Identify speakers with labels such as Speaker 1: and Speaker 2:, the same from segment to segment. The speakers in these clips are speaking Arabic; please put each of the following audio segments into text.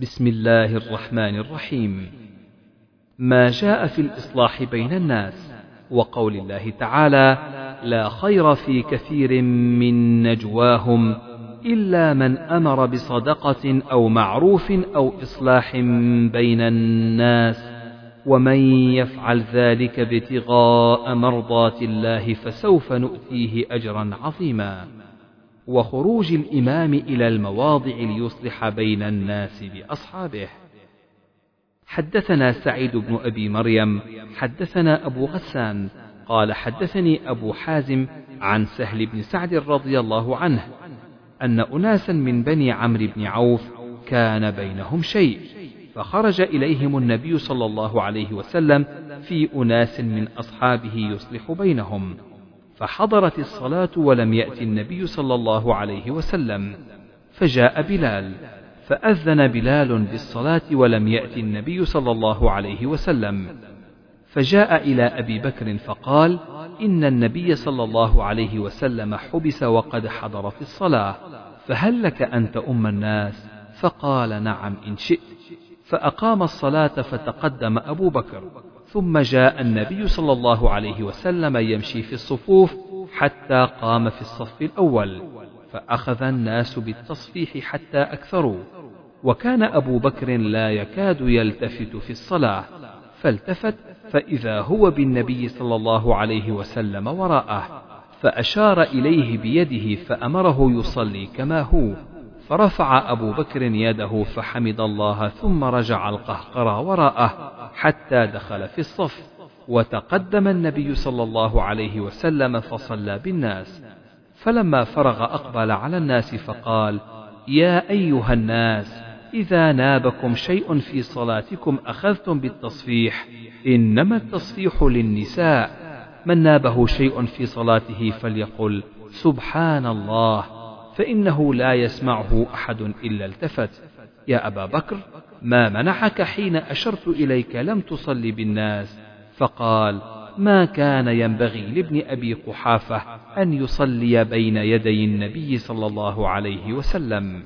Speaker 1: بسم الله الرحمن الرحيم. ما جاء في الإصلاح بين الناس وقول الله تعالى لا خير في كثير من نجواهم إلا من أمر بصدقة أو معروف أو إصلاح بين الناس ومن يفعل ذلك ابتغاء مرضات الله فسوف نؤتيه أجرا عظيما. وخروج الإمام إلى المواضع ليصلح بين الناس بأصحابه. حدثنا سعيد بن أبي مريم حدثنا أبو غسان قال حدثني أبو حازم عن سهل بن سعد رضي الله عنه أن أناسا من بني عمرو بن عوف كان بينهم شيء فخرج إليهم النبي صلى الله عليه وسلم في أناس من أصحابه يصلح بينهم. فحضرت الصلاة ولم يأتي النبي صلى الله عليه وسلم فجاء بلال فأذن بلال بالصلاة ولم يأتي النبي صلى الله عليه وسلم فجاء إلى أبي بكر فقال إن النبي صلى الله عليه وسلم حبس وقد حضرت الصلاة فهل لك أن تؤم الناس؟ فقال نعم إن شئت فأقام الصلاة فتقدم أبو بكر ثم جاء النبي صلى الله عليه وسلم يمشي في الصفوف حتى قام في الصف الأول فأخذ الناس بالتصفيح حتى أكثروا. وكان أبو بكر لا يكاد يلتفت في الصلاة فالتفت فإذا هو بالنبي صلى الله عليه وسلم وراءه فأشار إليه بيده فأمره يصلي كما هو. فرفع أبو بكر يده فحمد الله ثم رجع القهقرى وراءه حتى دخل في الصف وتقدم النبي صلى الله عليه وسلم فصلى بالناس. فلما فرغ أقبل على الناس فقال يا أيها الناس إذا نابكم شيء في صلاتكم أخذتم بالتصفيح إنما التصفيح للنساء. من نابه شيء في صلاته فليقل سبحان الله. فإنه لا يسمعه أحد إلا التفت. يا أبا بكر ما منعك حين أشرت إليك لم تصل بالناس؟ فقال ما كان ينبغي لابن أبي قحافة أن يصلي بين يدي النبي صلى الله عليه وسلم.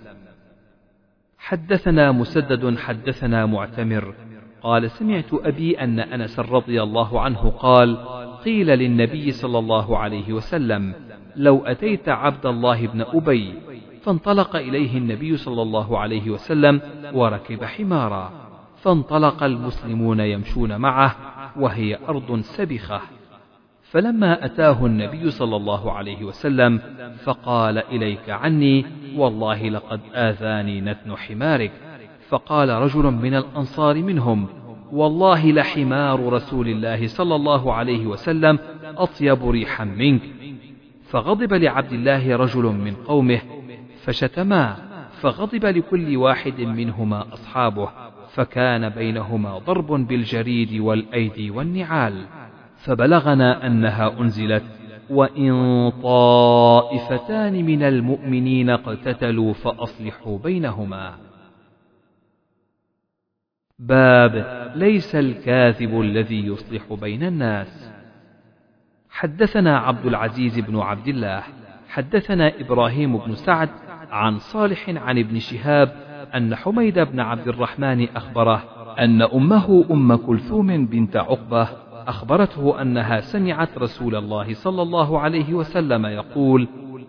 Speaker 1: حدثنا مسدد حدثنا معتمر. قال سمعت أبي أن أنس رضي الله عنه قال قيل للنبي صلى الله عليه وسلم لو أتيت عبد الله بن أبي فانطلق إليه النبي صلى الله عليه وسلم وركب حمارا فانطلق المسلمون يمشون معه وهي أرض سبخة. فلما أتاه النبي صلى الله عليه وسلم فقال إليك عني والله لقد آذاني نتن حمارك. فقال رجل من الأنصار منهم والله لحمار رسول الله صلى الله عليه وسلم أطيب ريحا منك. فغضب لعبد الله رجل من قومه فشتما فغضب لكل واحد منهما أصحابه فكان بينهما ضرب بالجريد والأيدي والنعال فبلغنا أنها أنزلت وإن طائفتان من المؤمنين اقتتلوا فأصلحوا بينهما. باب ليس الكاذب الذي يصلح بين الناس. حدثنا عبد العزيز بن عبد الله حدثنا إبراهيم بن سعد عن صالح عن ابن شهاب أن حميد بن عبد الرحمن أخبره أن أمه أم كلثوم بنت عقبة أخبرته أنها سمعت رسول الله صلى الله عليه وسلم يقول: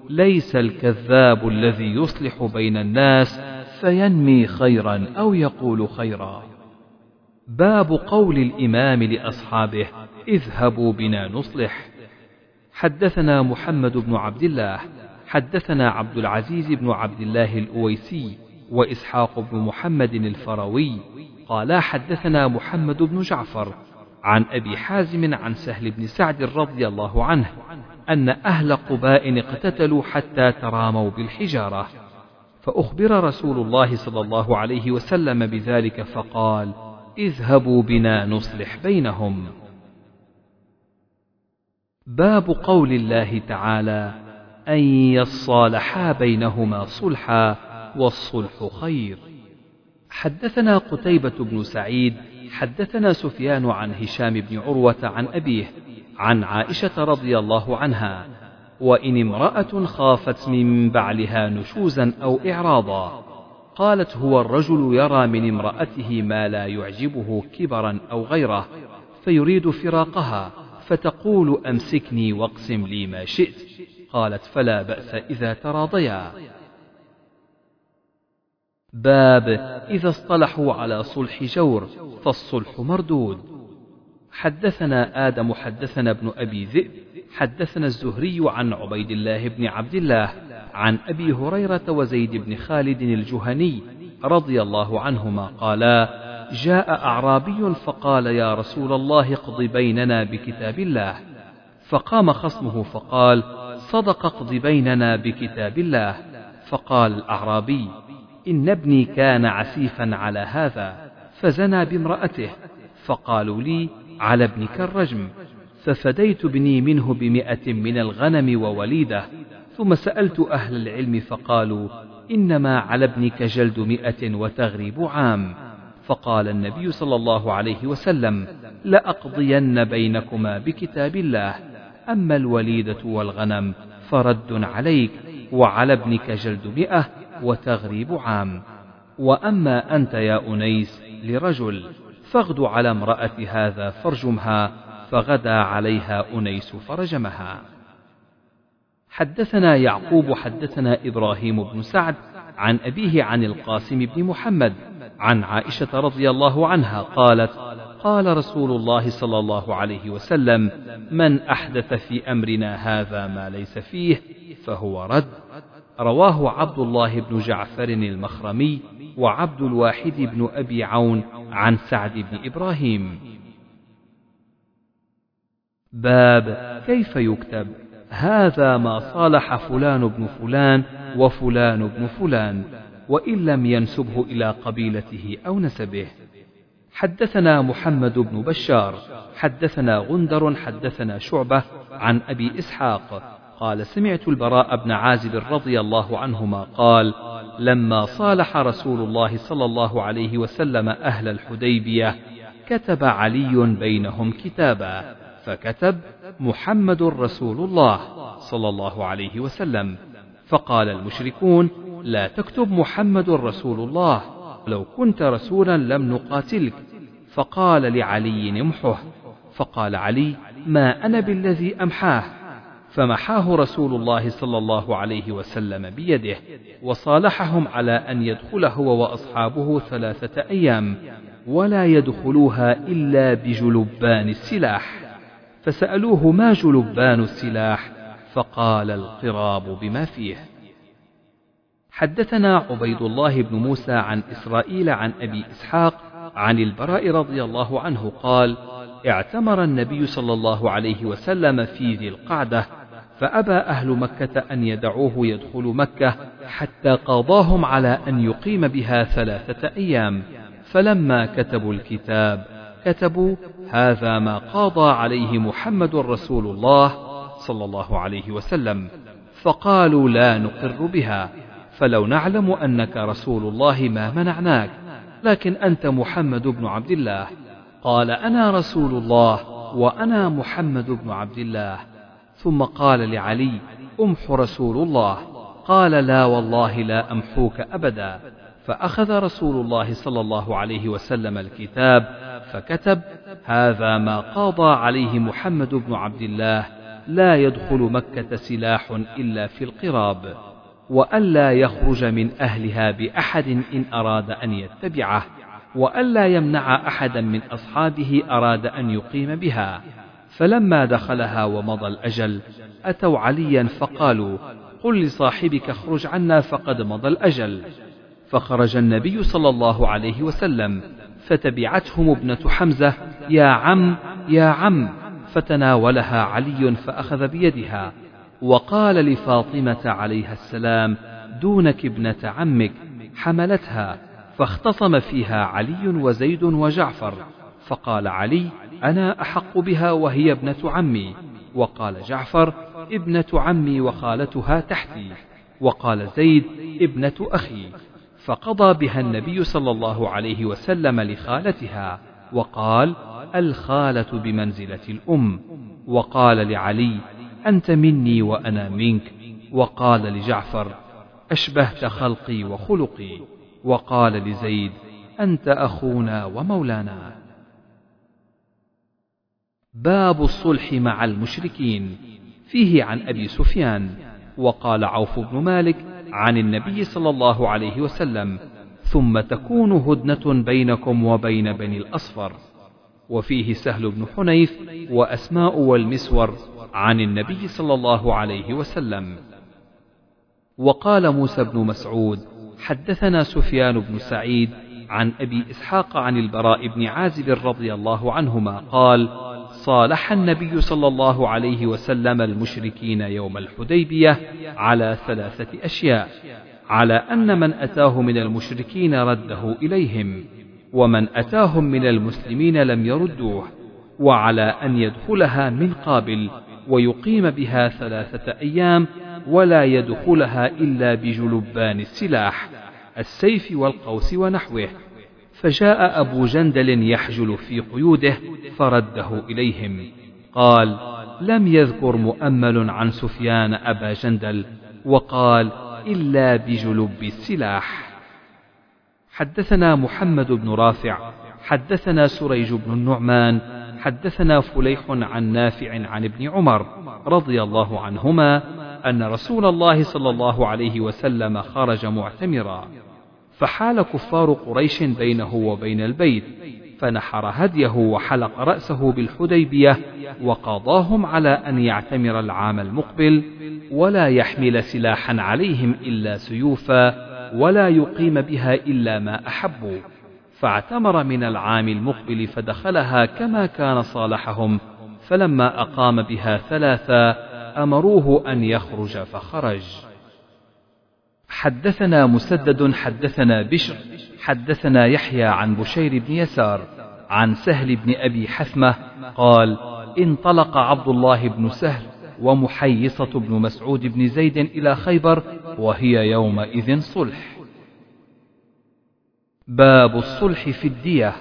Speaker 1: ليس الكذاب الذي يصلح بين الناس فينمي خيرا أو يقول خيرا. باب قول الإمام لأصحابه: اذهبوا بنا نصلح. حدثنا محمد بن عبد الله حدثنا عبد العزيز بن عبد الله الأويسي وإسحاق بن محمد الفروي قالا حدثنا محمد بن جعفر عن أبي حازم عن سهل بن سعد رضي الله عنه أن أهل قباء اقتتلوا حتى تراموا بالحجارة فأخبر رسول الله صلى الله عليه وسلم بذلك فقال اذهبوا بنا نصلح بينهم. باب قول الله تعالى أن يصالحا بينهما صلحا والصلح خير. حدثنا قتيبة بن سعيد حدثنا سفيان عن هشام بن عروة عن أبيه عن عائشة رضي الله عنها وإن امرأة خافت من بعلها نشوزا أو إعراضا قالت هو الرجل يرى من امرأته ما لا يعجبه كبرا أو غيره فيريد فراقها. فتقول أمسكني واقسم لي ما شئت. قالت فلا بأس إذا تراضيا. باب إذا اصطلحوا على صلح جور فالصلح مردود. حدثنا آدم حدثنا ابن أبي ذئب حدثنا الزهري عن عبيد الله بن عبد الله عن أبي هريرة وزيد بن خالد الجهني رضي الله عنهما قالا جاء أعرابي فقال يا رسول الله اقض بيننا بكتاب الله. فقام خصمه فقال صدق اقض بيننا بكتاب الله. فقال الأعرابي إن ابني كان عسيفا على هذا فزنى بامرأته. فقالوا لي على ابنك الرجم. ففديت ابني منه بمئة من الغنم ووليدة. ثم سألت أهل العلم فقالوا إنما على ابنك جلد مئة وتغريب عام. فقال النبي صلى الله عليه وسلم لأقضين بينكما بكتاب الله أما الوليدة والغنم فرد عليك وعلى ابنك جلد مئة وتغريب عام. وأما أنت يا أنيس لرجل فاغد على امرأة هذا فارجمها فغدا عليها أنيس فرجمها. حدثنا يعقوب حدثنا إبراهيم بن سعد عن أبيه عن القاسم بن محمد عن عائشة رضي الله عنها قالت قال رسول الله صلى الله عليه وسلم من أحدث في أمرنا هذا ما ليس فيه فهو رد. رواه عبد الله بن جعفر المخرمي وعبد الواحد بن أبي عون عن سعد بن إبراهيم. باب كيف يكتب هذا ما صالح فلان بن فلان وفلان بن فلان. وإن لم ينسبه إلى قبيلته أو نسبه. حدثنا محمد بن بشار حدثنا غندر حدثنا شعبة عن أبي إسحاق قال سمعت البراء بن عازب رضي الله عنهما قال لما صالح رسول الله صلى الله عليه وسلم أهل الحديبية كتب علي بينهم كتابا فكتب محمد رسول الله صلى الله عليه وسلم. فقال المشركون لا تكتب محمد رسول الله. لو كنت رسولا لم نقاتلك. فقال لعلي امحه فقال علي ما أنا بالذي أمحاه؟ فمحاه رسول الله صلى الله عليه وسلم بيده وصالحهم على أن يدخل هو وأصحابه ثلاثة أيام ولا يدخلوها إلا بجلبان السلاح. فسألوه ما جلبان السلاح؟ فقال القراب بما فيه. حدثنا عبيد الله بن موسى عن إسرائيل عن أبي إسحاق عن البراء رضي الله عنه قال اعتمر النبي صلى الله عليه وسلم في ذي القعدة فأبى أهل مكة أن يدعوه يدخل مكة حتى قاضاهم على أن يقيم بها ثلاثة أيام فلما كتبوا الكتاب كتبوا هذا ما قاضى عليه محمد رسول الله صلى الله عليه وسلم فقالوا لا نقر بها فلو نعلم أنك رسول الله ما منعناك لكن أنت محمد بن عبد الله. قال أنا رسول الله وأنا محمد بن عبد الله. ثم قال لعلي امح رسول الله. قال لا والله لا أمحوك أبدا. فأخذ رسول الله صلى الله عليه وسلم الكتاب فكتب هذا ما قاضى عليه محمد بن عبد الله لا يدخل مكة سلاح إلا في القراب. وألا يخرج من أهلها بأحد إن أراد أن يتبعه وألا يمنع أحدا من أصحابه أراد أن يقيم بها. فلما دخلها ومضى الأجل أتوا عليا فقالوا قل لصاحبك اخرج عنا فقد مضى الأجل. فخرج النبي صلى الله عليه وسلم فتبعتهم ابنة حمزة يا عم يا عم. فتناولها علي فأخذ بيدها. وقال لفاطمة عليها السلام دونك ابنة عمك حملتها فاختصم فيها علي وزيد وجعفر. فقال علي أنا أحق بها وهي ابنة عمي. وقال جعفر ابنة عمي وخالتها تحتي. وقال زيد ابنة أخي. فقضى بها النبي صلى الله عليه وسلم لخالتها وقال الخالة بمنزلة الأم. وقال لعلي أنت مني وأنا منك. وقال لجعفر أشبهت خلقي وخلقي. وقال لزيد أنت أخونا ومولانا. باب الصلح مع المشركين. فيه عن أبي سفيان. وقال عوف بن مالك عن النبي صلى الله عليه وسلم ثم تكون هدنة بينكم وبين بني الأصفر. وفيه سهل بن حنيف وأسماء والمسور عن النبي صلى الله عليه وسلم. وقال موسى بن مسعود حدثنا سفيان بن سعيد عن أبي إسحاق عن البراء بن عازب رضي الله عنهما قال صالح النبي صلى الله عليه وسلم المشركين يوم الحديبية على ثلاثة أشياء على أن من أتاه من المشركين رده إليهم. ومن أتاهم من المسلمين لم يردوه وعلى أن يدخلها من قابل ويقيم بها ثلاثة أيام ولا يدخلها إلا بجلبان السلاح السيف والقوس ونحوه. فجاء أبو جندل يحجل في قيوده فرده إليهم. قال لم يذكر مؤمل عن سفيان أبا جندل وقال إلا بجلب السلاح. حدثنا محمد بن رافع حدثنا سريج بن النعمان حدثنا فليح عن نافع عن ابن عمر رضي الله عنهما أن رسول الله صلى الله عليه وسلم خرج معتمرا. فحال كفار قريش بينه وبين البيت فنحر هديه وحلق رأسه بالحديبية وقاضاهم على أن يعتمر العام المقبل ولا يحمل سلاحا عليهم إلا سيوفا ولا يقيم بها إلا ما أحبوا فاعتمر من العام المقبل فدخلها كما كان صالحهم. فلما أقام بها ثلاثا أمروه أن يخرج فخرج. حدثنا مسدد حدثنا بشر حدثنا يحيى عن بشير بن يسار عن سهل بن أبي حثمة قال انطلق عبد الله بن سهل ومحيصة بن مسعود بن زيد إلى خيبر وهي يومئذ صلح. باب الصلح في الدية.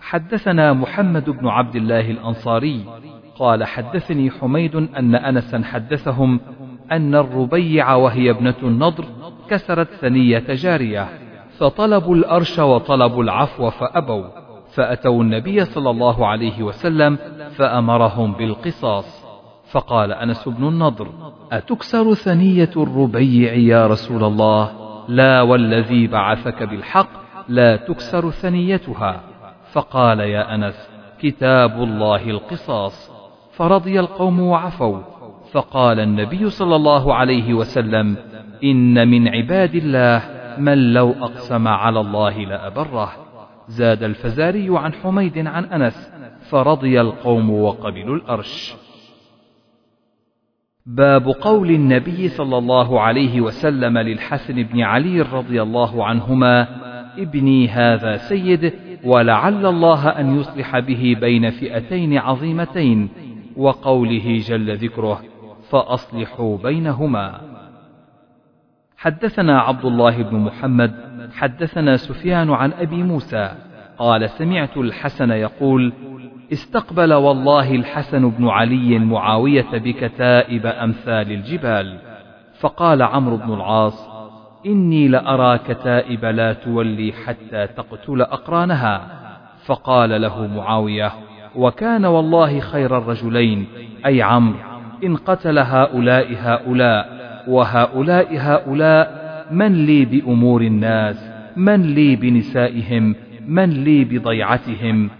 Speaker 1: حدثنا محمد بن عبد الله الأنصاري. قال حدثني حميد أن أنسا حدثهم أن الربيع وهي ابنة النضر كسرت ثنية جارية فطلبوا الأرش وطلبوا العفو فأبوا فأتوا النبي صلى الله عليه وسلم فأمرهم بالقصاص. فقال أنس بن النضر أتكسر ثنية الربيع يا رسول الله؟ لا والذي بعثك بالحق لا تكسر ثنيتها. فقال يا أنس كتاب الله القصاص. فرضي القوم وعفوا. فقال النبي صلى الله عليه وسلم إن من عباد الله من لو أقسم على الله لأبره. زاد الفزاري عن حميد عن أنس فرضي القوم وقبلوا الأرش. باب قول النبي صلى الله عليه وسلم للحسن بن علي رضي الله عنهما ابني هذا سيد ولعل الله أن يصلح به بين فئتين عظيمتين وقوله جل ذكره فأصلحوا بينهما. حدثنا عبد الله بن محمد حدثنا سفيان عن أبي موسى قال سمعت الحسن يقول استقبل والله الحسن بن علي معاوية بكتائب أمثال الجبال. فقال عمرو بن العاص إني لأرى كتائب لا تولي حتى تقتل أقرانها. فقال له معاوية وكان والله خير الرجلين. أي عمرو إن قتل هؤلاء هؤلاء وهؤلاء هؤلاء من لي بأمور الناس؟ من لي بنسائهم؟ من لي بضيعتهم؟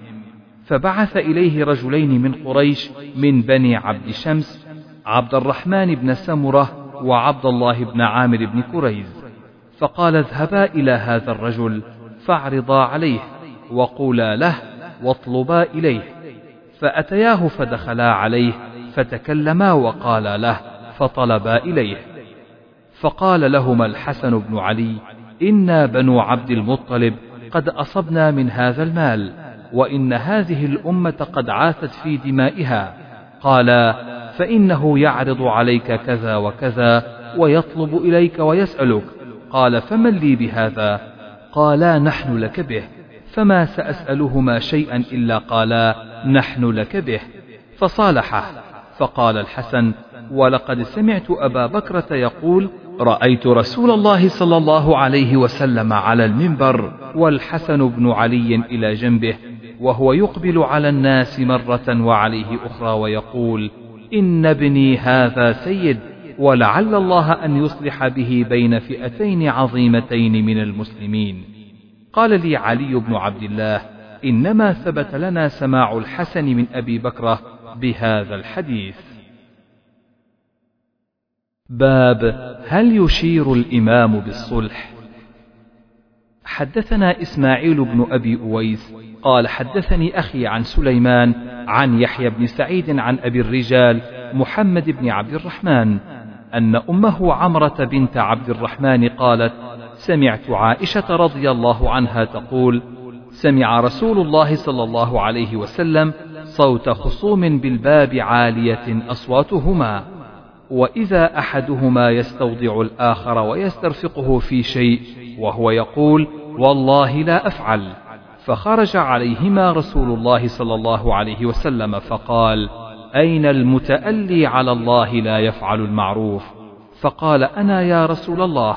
Speaker 1: فبعث إليه رجلين من قريش من بني عبد شمس عبد الرحمن بن سمرة وعبد الله بن عامر بن كريز. فقال اذهبا إلى هذا الرجل فاعرضا عليه وقولا له واطلبا إليه. فأتياه فدخلا عليه فتكلما وقالا له فطلبا إليه. فقال لهما الحسن بن علي إنا بنو عبد المطلب قد أصبنا من هذا المال وإن هذه الأمة قد عاثت في دمائها. قالا فإنه يعرض عليك كذا وكذا ويطلب إليك ويسألك. قال فمن لي بهذا؟ قالا نحن لك به. فما سأسألهما شيئا إلا قالا نحن لك به. فصالحه. فقال الحسن ولقد سمعت أبا بكرة يقول
Speaker 2: رأيت رسول الله صلى الله عليه وسلم على المنبر
Speaker 1: والحسن بن علي إلى جنبه وهو يقبل على الناس مرة وعليه أخرى ويقول إن ابني هذا سيد ولعل الله أن يصلح به بين فئتين عظيمتين من المسلمين. قال لي علي بن عبد الله إنما ثبت لنا سماع الحسن من أبي بكرة بهذا الحديث. باب هل يشير الإمام بالصلح؟ حدثنا إسماعيل بن أبي أويس قال حدثني أخي عن سليمان عن يحيى بن سعيد عن أبي الرجال محمد بن عبد الرحمن أن أمه عمرة بنت عبد الرحمن قالت سمعت عائشة رضي الله عنها تقول سمع رسول الله صلى الله عليه وسلم صوت خصوم بالباب عالية أصواتهما وإذا أحدهما يستوضع الآخر ويسترفقه في شيء وهو يقول والله لا أفعل. فخرج عليهما رسول الله صلى الله عليه وسلم فقال أين المتألي على الله لا يفعل المعروف؟ فقال أنا يا رسول الله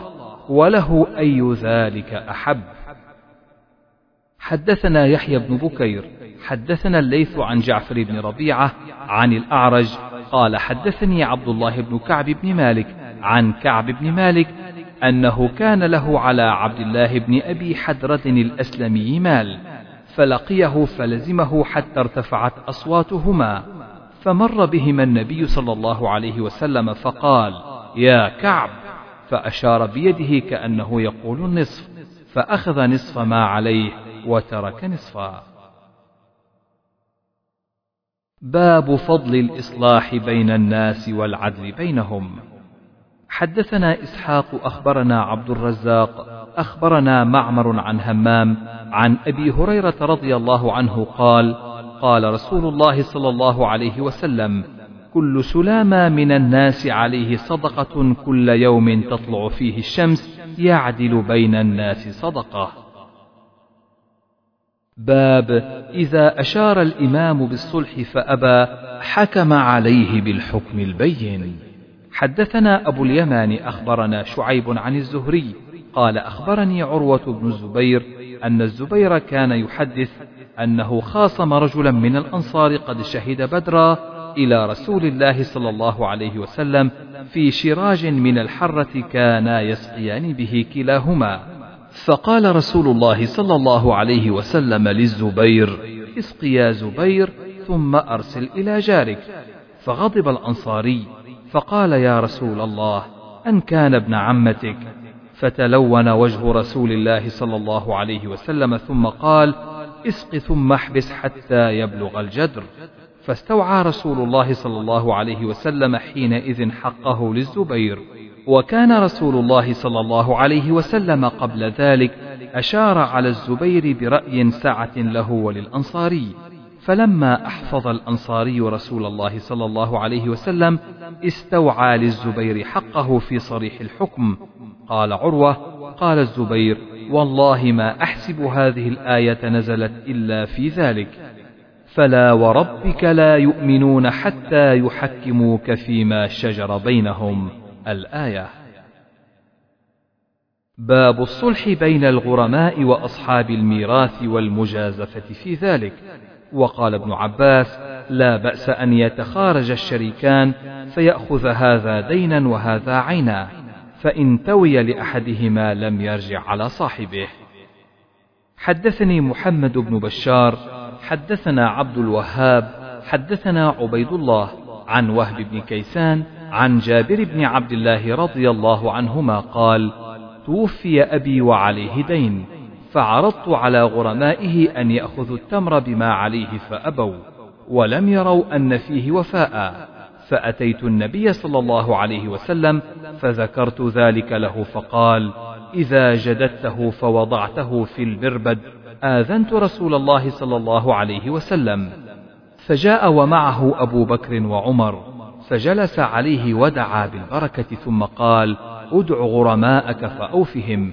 Speaker 1: وله أي ذلك أحب؟ حدثنا يحيى بن بكير حدثنا الليث عن جعفر بن ربيعة عن الأعرج قال حدثني عبد الله بن كعب بن مالك عن كعب بن مالك أنه كان له على عبد الله بن أبي حدرة الأسلمي مال فلقيه فلزمه حتى ارتفعت أصواتهما فمر بهما النبي صلى الله عليه وسلم فقال يا كعب! فأشار بيده كأنه يقول النصف فأخذ نصف ما عليه وترك نصفا. باب فضل الإصلاح بين الناس والعدل بينهم. حدثنا إسحاق أخبرنا عبد الرزاق أخبرنا معمر عن همام عن أبي هريرة رضي الله عنه قال قال رسول الله صلى الله عليه وسلم كل سلامة من الناس عليه صدقة كل يوم تطلع فيه الشمس يعدل بين الناس صدقة. باب إذا أشار الإمام بالصلح فأبى حكم عليه بالحكم البين. حدثنا أبو اليمان أخبرنا شعيب عن الزهري قال أخبرني عروة بن الزبير أن الزبير كان يحدث أنه خاصم رجلا من الأنصار قد شهد بدرا إلى رسول الله صلى الله عليه وسلم في شراج من الحرة كانا يسقيان به كلاهما. فقال رسول الله صلى الله عليه وسلم للزبير اسق يا زبير ثم أرسل إلى جارك. فغضب الأنصاري فقال يا رسول الله أن كان ابن عمتك. فتلون وجه رسول الله صلى الله عليه وسلم ثم قال اسق ثم احبس حتى يبلغ الجدر. فاستوعى رسول الله صلى الله عليه وسلم حينئذ حقه للزبير. وكان رسول الله صلى الله عليه وسلم قبل ذلك أشار على الزبير برأي سعة له وللأنصاري. فلما أحفظ الأنصاري رسول الله صلى الله عليه وسلم استوعى للزبير حقه في صريح الحكم. قال عروة قال الزبير والله ما أحسب هذه الآية نزلت إلا في ذلك. فلا وربك لا يؤمنون حتى يحكموك فيما شجر بينهم. الآية. باب الصلح بين الغرماء وأصحاب الميراث والمجازفة في ذلك. وقال ابن عباس لا بأس أن يتخارج الشريكان فيأخذ هذا دينا وهذا عينا فإن توي لأحدهما لم يرجع على صاحبه. حدثني محمد بن بشار حدثنا عبد الوهاب حدثنا عبيد الله عن وهب بن كيسان عن جابر بن عبد الله رضي الله عنهما قال توفي أبي وعليه دين. فعرضت على غرمائه أن يأخذوا التمر بما عليه فأبوا ولم يروا أن فيه وفاء. فأتيت النبي صلى الله عليه وسلم فذكرت ذلك له فقال إذا جددته فوضعته في المربد آذنت رسول الله صلى الله عليه وسلم. فجاء ومعه أبو بكر وعمر فجلس عليه ودعا بالبركة ثم قال ادع غرماءك فأوفهم.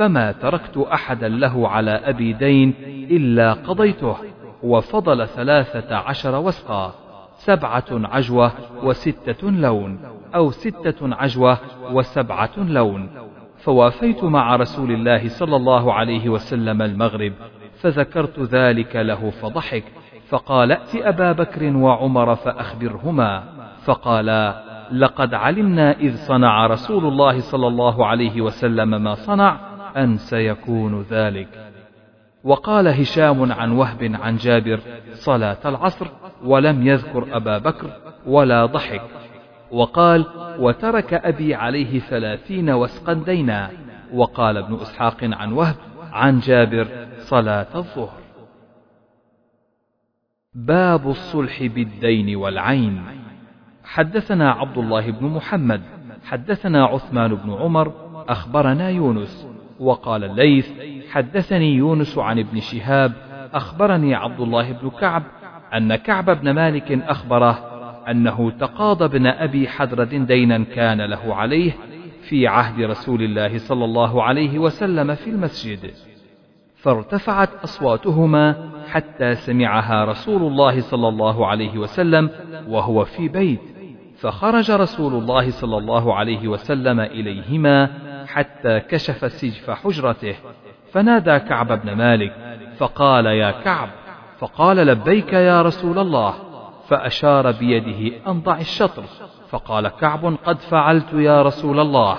Speaker 1: فما تركت أحدا له على أبي دين إلا قضيته وفضل ثلاثة عشر وسقا سبعة عجوة وستة لون أو ستة عجوة وسبعة لون. فوافيت مع رسول الله صلى الله عليه وسلم المغرب فذكرت ذلك له فضحك فقال ائت أبا بكر وعمر فأخبرهما. فقالا لقد علمنا إذ صنع رسول الله صلى الله عليه وسلم ما صنع أن سيكون ذلك. وقال هشام عن وهب عن جابر صلاة العصر ولم يذكر أبا بكر ولا ضحك. وقال وترك أبي عليه ثلاثين وسقا دينا. وقال ابن إسحاق عن وهب عن جابر صلاة الظهر. باب الصلح بالدين والعين. حدثنا عبد الله بن محمد حدثنا عثمان بن عمر أخبرنا يونس وقال الليث حدثني يونس عن ابن شهاب أخبرني عبد الله بن كعب أن كعب بن مالك أخبره أنه تقاضى ابن أبي حدرد دينا كان له عليه في عهد رسول الله صلى الله عليه وسلم في المسجد. فارتفعت أصواتهما حتى سمعها رسول الله صلى الله عليه وسلم وهو في بيت. فخرج رسول الله صلى الله عليه وسلم إليهما حتى كشف سجف حجرته فنادى كعب بن مالك فقال يا كعب فقال لبيك يا رسول الله فأشار بيده أن ضع الشطر فقال كعب قد فعلت يا رسول الله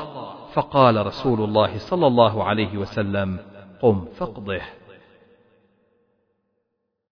Speaker 1: فقال رسول الله صلى الله عليه وسلم قم فاقضه